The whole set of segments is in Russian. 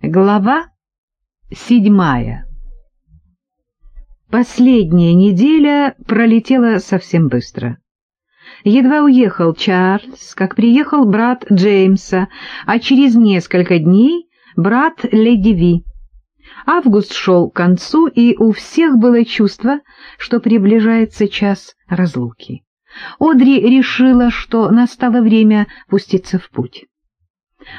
Глава седьмая Последняя неделя пролетела совсем быстро. Едва уехал Чарльз, как приехал брат Джеймса, а через несколько дней брат Леди Ви. Август шел к концу, и у всех было чувство, что приближается час разлуки. Одри решила, что настало время пуститься в путь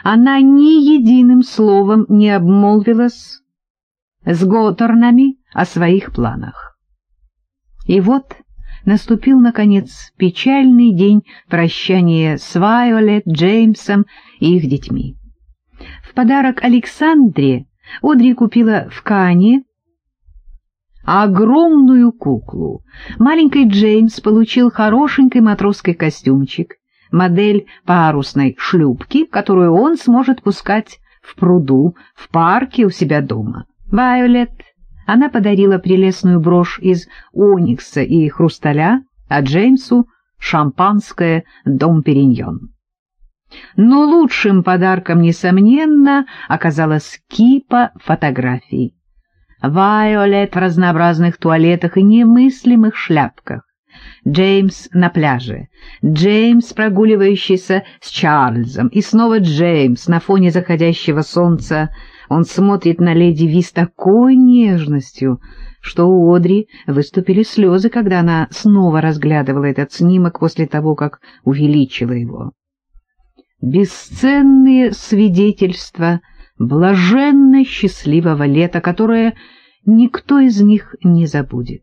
она ни единым словом не обмолвилась с Готорнами о своих планах. И вот наступил, наконец, печальный день прощания с Вайолет, Джеймсом и их детьми. В подарок Александре Одри купила в Кане огромную куклу. Маленький Джеймс получил хорошенький матросский костюмчик, модель парусной шлюпки, которую он сможет пускать в пруду, в парке у себя дома. Вайолет, она подарила прелестную брошь из оникса и хрусталя, а Джеймсу — шампанское «Дом Периньон». Но лучшим подарком, несомненно, оказалась кипа фотографий. Вайолет в разнообразных туалетах и немыслимых шляпках. Джеймс на пляже, Джеймс, прогуливающийся с Чарльзом, и снова Джеймс на фоне заходящего солнца. Он смотрит на леди Ви с такой нежностью, что у Одри выступили слезы, когда она снова разглядывала этот снимок после того, как увеличила его. Бесценные свидетельства блаженно счастливого лета, которое никто из них не забудет.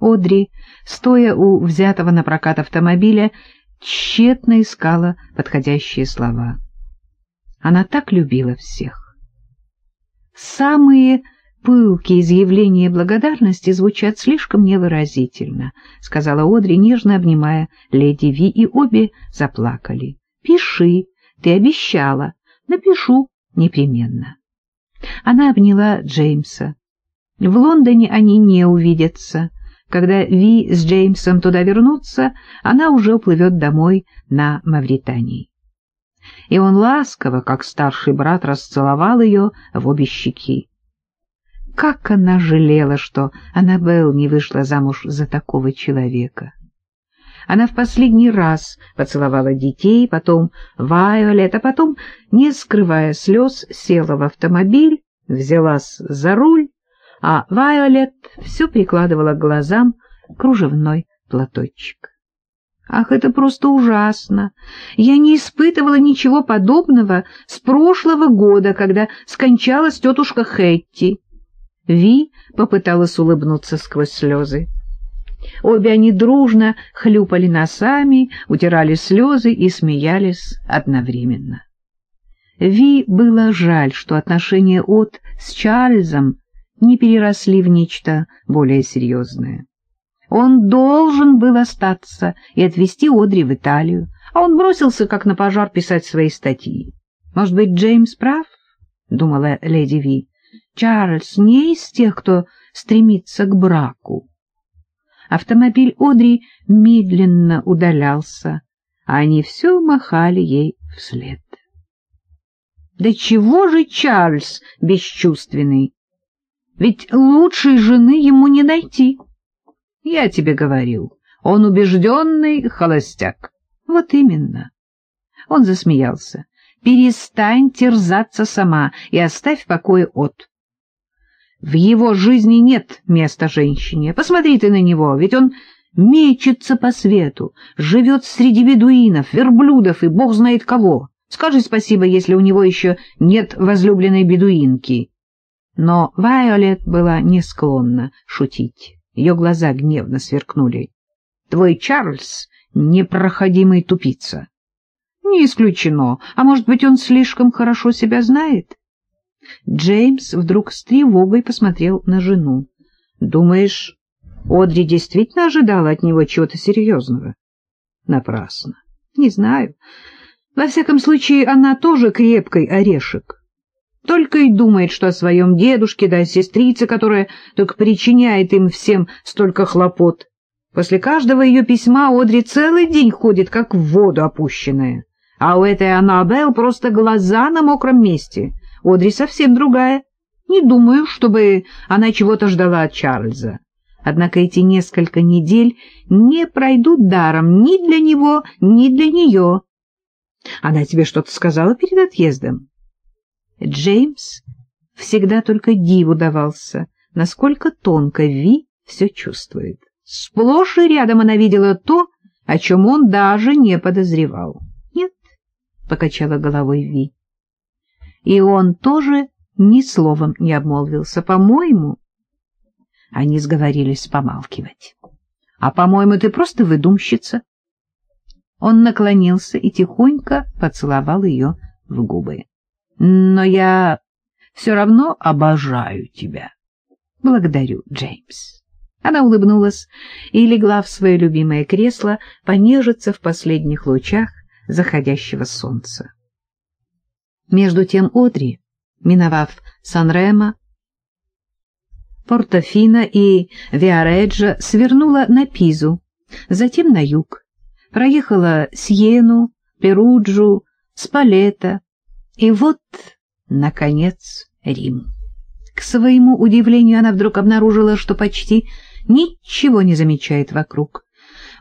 Одри, стоя у взятого на прокат автомобиля, тщетно искала подходящие слова. Она так любила всех. Самые пылкие изъявления благодарности звучат слишком невыразительно, — сказала Одри, нежно обнимая леди Ви, и обе заплакали. — Пиши, ты обещала. Напишу непременно. Она обняла Джеймса. В Лондоне они не увидятся. Когда Ви с Джеймсом туда вернутся, она уже уплывет домой на Мавритании. И он ласково, как старший брат, расцеловал ее в обе щеки. Как она жалела, что Аннабелл не вышла замуж за такого человека. Она в последний раз поцеловала детей, потом Вайолет, а потом, не скрывая слез, села в автомобиль, взялась за руль а Вайолет все прикладывала к глазам кружевной платочек. Ах, это просто ужасно! Я не испытывала ничего подобного с прошлого года, когда скончалась тетушка Хэтти. Ви попыталась улыбнуться сквозь слезы. Обе они дружно хлюпали носами, утирали слезы и смеялись одновременно. Ви было жаль, что отношения от с Чарльзом не переросли в нечто более серьезное. Он должен был остаться и отвезти Одри в Италию, а он бросился, как на пожар, писать свои статьи. «Может быть, Джеймс прав?» — думала леди Ви. «Чарльз не из тех, кто стремится к браку». Автомобиль Одри медленно удалялся, а они все махали ей вслед. «Да чего же Чарльз бесчувственный?» Ведь лучшей жены ему не найти. Я тебе говорил, он убежденный холостяк. Вот именно. Он засмеялся. Перестань терзаться сама и оставь в покое от. В его жизни нет места женщине. Посмотри ты на него, ведь он мечется по свету, живет среди бедуинов, верблюдов и бог знает кого. Скажи спасибо, если у него еще нет возлюбленной бедуинки. Но Вайолет была не склонна шутить. Ее глаза гневно сверкнули. — Твой Чарльз — непроходимый тупица. — Не исключено. А может быть, он слишком хорошо себя знает? Джеймс вдруг с тревогой посмотрел на жену. — Думаешь, Одри действительно ожидала от него чего-то серьезного? — Напрасно. — Не знаю. Во всяком случае, она тоже крепкий орешек. Только и думает, что о своем дедушке да о сестрице, которая только причиняет им всем столько хлопот. После каждого ее письма Одри целый день ходит, как в воду опущенная. А у этой Аннабелл просто глаза на мокром месте. Одри совсем другая. Не думаю, чтобы она чего-то ждала от Чарльза. Однако эти несколько недель не пройдут даром ни для него, ни для нее. Она тебе что-то сказала перед отъездом? Джеймс всегда только диву давался, насколько тонко Ви все чувствует. Сплошь и рядом она видела то, о чем он даже не подозревал. «Нет», — покачала головой Ви. И он тоже ни словом не обмолвился. По-моему, они сговорились помалкивать. А, по-моему, ты просто выдумщица. Он наклонился и тихонько поцеловал ее в губы. Но я все равно обожаю тебя. Благодарю, Джеймс. Она улыбнулась и легла в свое любимое кресло понежиться в последних лучах заходящего солнца. Между тем Одри, миновав Сан-Ремо, Портофино и Виареджо, свернула на Пизу, затем на юг, проехала Сьену, Перуджу, Спалета и вот, наконец, Рим. К своему удивлению она вдруг обнаружила, что почти ничего не замечает вокруг.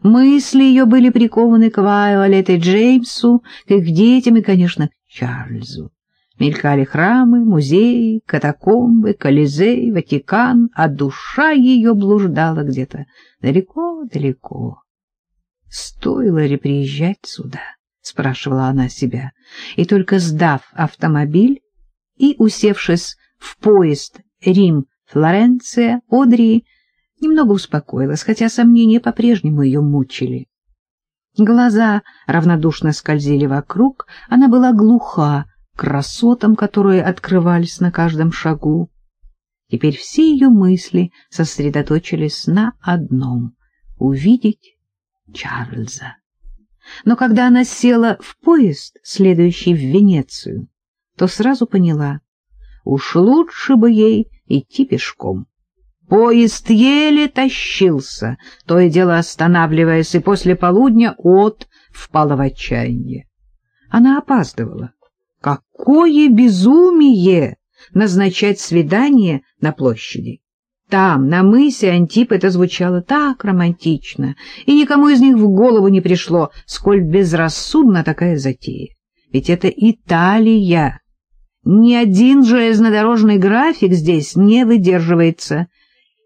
Мысли ее были прикованы к Вайолет и Джеймсу, к их детям и, конечно, к Чарльзу. Мелькали храмы, музеи, катакомбы, Колизей, Ватикан, а душа ее блуждала где-то далеко-далеко. Стоило ли приезжать сюда? — спрашивала она себя. И только сдав автомобиль и усевшись в поезд Рим-Флоренция, Одри немного успокоилась, хотя сомнения по-прежнему ее мучили. Глаза равнодушно скользили вокруг, она была глуха красотам, которые открывались на каждом шагу. Теперь все ее мысли сосредоточились на одном — увидеть Чарльза. Но когда она села в поезд, следующий в Венецию, то сразу поняла, уж лучше бы ей идти пешком. Поезд еле тащился, то и дело останавливаясь, и после полудня от впала в отчаяние. Она опаздывала. Какое безумие назначать свидание на площади! Там, на мысе Антип, это звучало так романтично, и никому из них в голову не пришло, сколь безрассудна такая затея. Ведь это Италия. Ни один железнодорожный график здесь не выдерживается.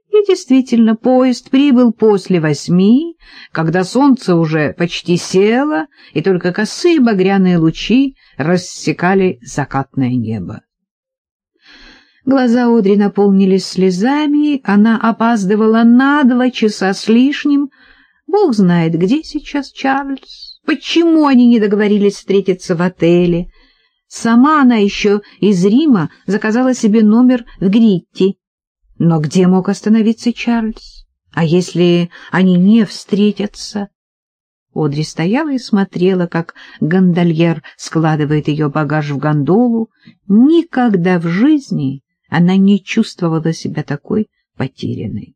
И действительно, поезд прибыл после восьми, когда солнце уже почти село, и только косые багряные лучи рассекали закатное небо. Глаза Одри наполнились слезами, она опаздывала на два часа с лишним. Бог знает, где сейчас Чарльз, почему они не договорились встретиться в отеле. Сама она еще из Рима заказала себе номер в Гритти. Но где мог остановиться Чарльз? А если они не встретятся? Одри стояла и смотрела, как гондольер складывает ее багаж в гондолу. Никогда в жизни она не чувствовала себя такой потерянной.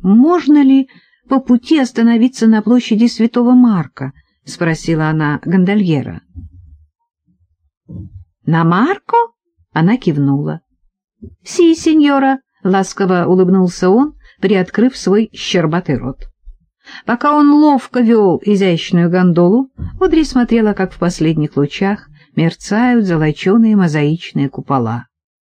«Можно ли по пути остановиться на площади Святого Марка?» — спросила она гондольера. «На Марко?» — она кивнула. «Си, сеньора!» — ласково улыбнулся он, приоткрыв свой щербатый рот. Пока он ловко вел изящную гондолу, Одри смотрела, как в последних лучах мерцают золоченые мозаичные купола.